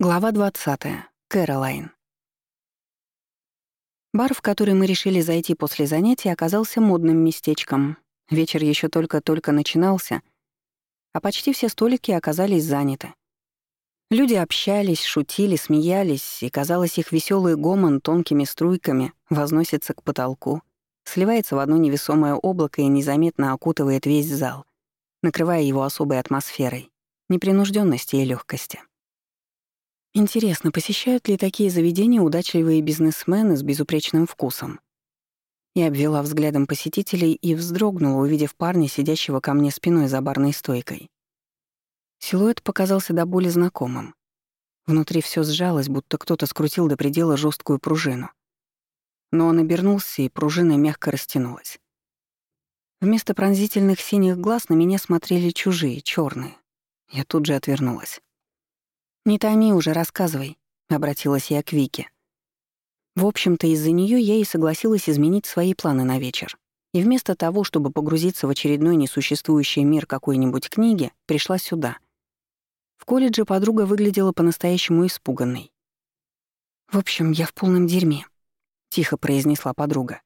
Глава 20. Кэролайн. Бар, в который мы решили зайти после занятий, оказался модным местечком. Вечер еще только-только начинался, а почти все столики оказались заняты. Люди общались, шутили, смеялись, и, казалось, их веселый гомон тонкими струйками возносится к потолку, сливается в одно невесомое облако и незаметно окутывает весь зал, накрывая его особой атмосферой, непринужденности и легкости. Интересно, посещают ли такие заведения удачливые бизнесмены с безупречным вкусом? Я обвела взглядом посетителей и вздрогнула, увидев парня, сидящего ко мне спиной за барной стойкой. Силуэт показался до боли знакомым. Внутри все сжалось, будто кто-то скрутил до предела жесткую пружину. Но он обернулся, и пружина мягко растянулась. Вместо пронзительных синих глаз на меня смотрели чужие, черные. Я тут же отвернулась. «Не томи уже, рассказывай», — обратилась я к Вике. В общем-то, из-за нее я и согласилась изменить свои планы на вечер. И вместо того, чтобы погрузиться в очередной несуществующий мир какой-нибудь книги, пришла сюда. В колледже подруга выглядела по-настоящему испуганной. «В общем, я в полном дерьме», — тихо произнесла подруга.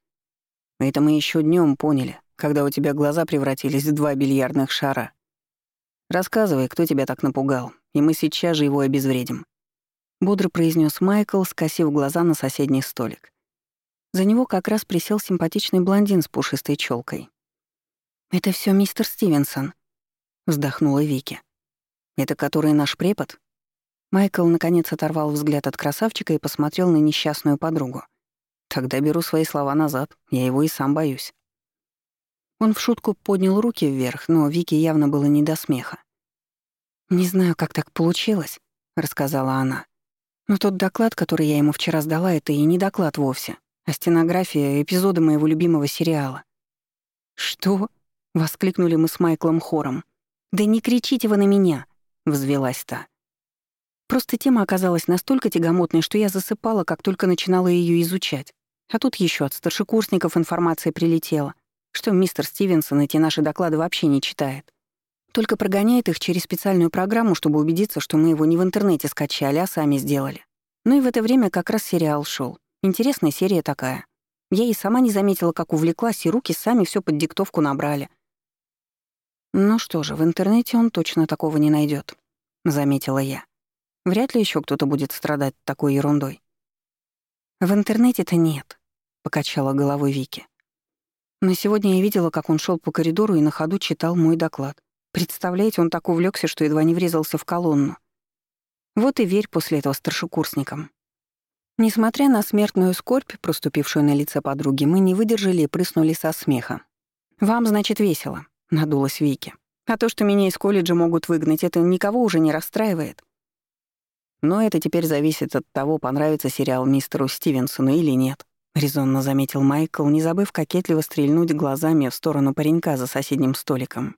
«Это мы еще днем поняли, когда у тебя глаза превратились в два бильярдных шара. Рассказывай, кто тебя так напугал, и мы сейчас же его обезвредим», — бодро произнес Майкл, скосив глаза на соседний столик. За него как раз присел симпатичный блондин с пушистой челкой. «Это все мистер Стивенсон», — вздохнула Вики. «Это который наш препод?» Майкл наконец оторвал взгляд от красавчика и посмотрел на несчастную подругу. «Тогда беру свои слова назад, я его и сам боюсь». Он в шутку поднял руки вверх, но Вике явно было не до смеха. «Не знаю, как так получилось», — рассказала она. «Но тот доклад, который я ему вчера сдала, это и не доклад вовсе, а стенография эпизода моего любимого сериала». «Что?» — воскликнули мы с Майклом хором. «Да не кричите вы на меня!» — взвелась та. Просто тема оказалась настолько тягомотной, что я засыпала, как только начинала ее изучать. А тут еще от старшекурсников информация прилетела, что мистер Стивенсон эти наши доклады вообще не читает. Только прогоняет их через специальную программу, чтобы убедиться, что мы его не в интернете скачали, а сами сделали. Ну и в это время как раз сериал шел. Интересная серия такая. Я и сама не заметила, как увлеклась, и руки сами все под диктовку набрали. Ну что же, в интернете он точно такого не найдет, заметила я. Вряд ли еще кто-то будет страдать такой ерундой. В интернете-то нет, покачала головой Вики. Но сегодня я видела, как он шел по коридору и на ходу читал мой доклад. Представляете, он так увлекся, что едва не врезался в колонну. Вот и верь после этого старшекурсникам. Несмотря на смертную скорбь, проступившую на лице подруги, мы не выдержали и прыснули со смеха. «Вам, значит, весело», — надулась Вики. «А то, что меня из колледжа могут выгнать, это никого уже не расстраивает». «Но это теперь зависит от того, понравится сериал мистеру Стивенсону или нет», — резонно заметил Майкл, не забыв кокетливо стрельнуть глазами в сторону паренька за соседним столиком.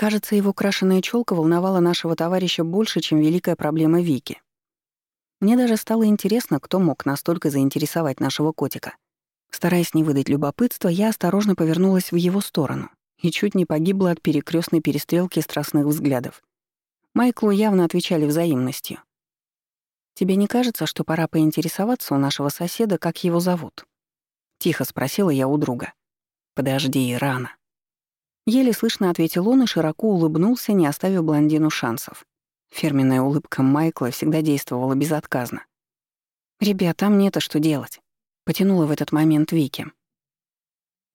Кажется, его крашеная челка волновала нашего товарища больше, чем великая проблема Вики. Мне даже стало интересно, кто мог настолько заинтересовать нашего котика. Стараясь не выдать любопытства, я осторожно повернулась в его сторону и чуть не погибла от перекрестной перестрелки страстных взглядов. Майклу явно отвечали взаимностью. «Тебе не кажется, что пора поинтересоваться у нашего соседа, как его зовут?» Тихо спросила я у друга. «Подожди, рано. Еле слышно ответил он и широко улыбнулся, не оставив блондину шансов. Фирменная улыбка Майкла всегда действовала безотказно. «Ребята, а мне-то что делать?» — потянула в этот момент Вики.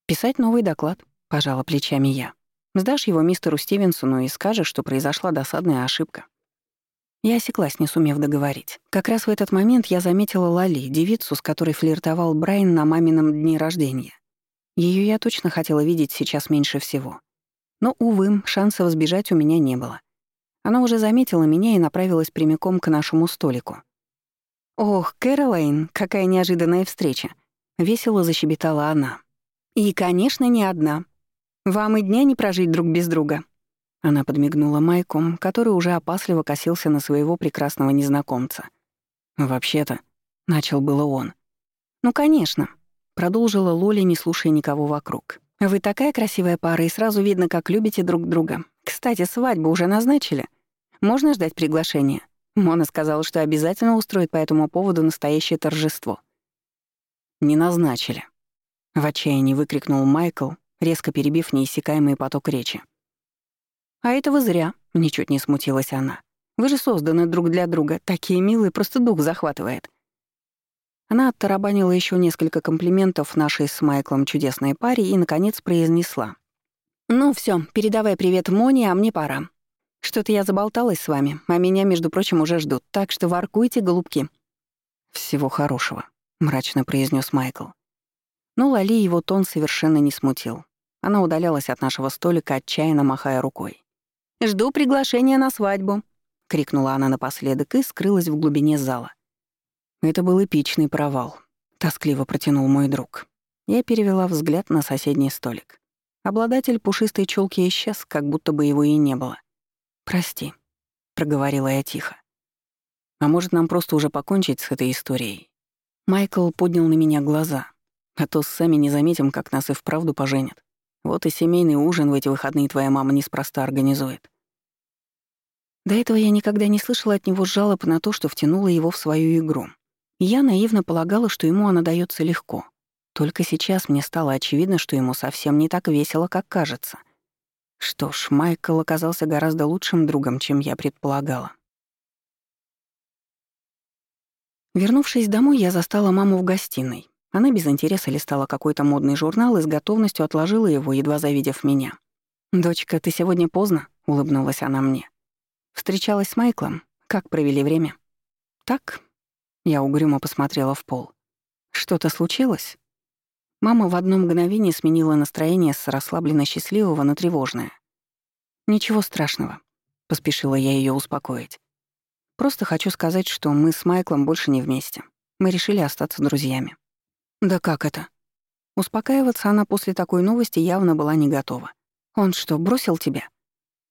«Писать новый доклад», — пожала плечами я. «Сдашь его мистеру Стивенсону и скажешь, что произошла досадная ошибка». Я осеклась, не сумев договорить. Как раз в этот момент я заметила Лали, девицу, с которой флиртовал Брайан на мамином дне рождения. Ее я точно хотела видеть сейчас меньше всего. Но, увы, шансов сбежать у меня не было. Она уже заметила меня и направилась прямиком к нашему столику. «Ох, Кэролайн, какая неожиданная встреча!» — весело защебетала она. «И, конечно, не одна. Вам и дня не прожить друг без друга». Она подмигнула Майку, который уже опасливо косился на своего прекрасного незнакомца. «Вообще-то», — начал было он. «Ну, конечно», Продолжила Лоли, не слушая никого вокруг. «Вы такая красивая пара, и сразу видно, как любите друг друга. Кстати, свадьбу уже назначили. Можно ждать приглашения? Мона сказала, что обязательно устроит по этому поводу настоящее торжество. «Не назначили», — в отчаянии выкрикнул Майкл, резко перебив неиссякаемый поток речи. «А этого зря», — ничуть не смутилась она. «Вы же созданы друг для друга, такие милые, просто дух захватывает». Она оттарабанила еще несколько комплиментов нашей с Майклом чудесной паре и, наконец, произнесла. «Ну все, передавай привет Моне, а мне пора. Что-то я заболталась с вами, а меня, между прочим, уже ждут, так что воркуйте, голубки». «Всего хорошего», — мрачно произнес Майкл. Но Лали его тон совершенно не смутил. Она удалялась от нашего столика, отчаянно махая рукой. «Жду приглашения на свадьбу», — крикнула она напоследок и скрылась в глубине зала. Это был эпичный провал, тоскливо протянул мой друг. Я перевела взгляд на соседний столик. Обладатель пушистой челки исчез, как будто бы его и не было. «Прости», — проговорила я тихо. «А может, нам просто уже покончить с этой историей?» Майкл поднял на меня глаза, а то сами не заметим, как нас и вправду поженят. Вот и семейный ужин в эти выходные твоя мама неспроста организует. До этого я никогда не слышала от него жалоб на то, что втянула его в свою игру. Я наивно полагала, что ему она дается легко. Только сейчас мне стало очевидно, что ему совсем не так весело, как кажется — что ж, Майкл оказался гораздо лучшим другом, чем я предполагала. Вернувшись домой, я застала маму в гостиной. Она без интереса листала какой-то модный журнал и с готовностью отложила его, едва завидев меня. «Дочка, ты сегодня поздно?» — улыбнулась она мне. «Встречалась с Майклом? Как провели время?» «Так?» — я угрюмо посмотрела в пол. «Что-то случилось?» Мама в одно мгновение сменила настроение с расслабленно счастливого на тревожное. «Ничего страшного», — поспешила я ее успокоить. «Просто хочу сказать, что мы с Майклом больше не вместе. Мы решили остаться друзьями». «Да как это?» Успокаиваться она после такой новости явно была не готова. «Он что, бросил тебя?»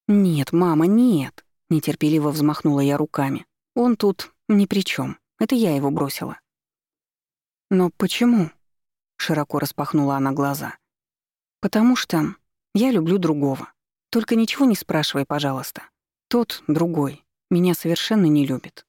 «Нет, мама, нет», — нетерпеливо взмахнула я руками. «Он тут ни при чем. Это я его бросила». «Но почему?» Широко распахнула она глаза. «Потому что я люблю другого. Только ничего не спрашивай, пожалуйста. Тот, другой, меня совершенно не любит.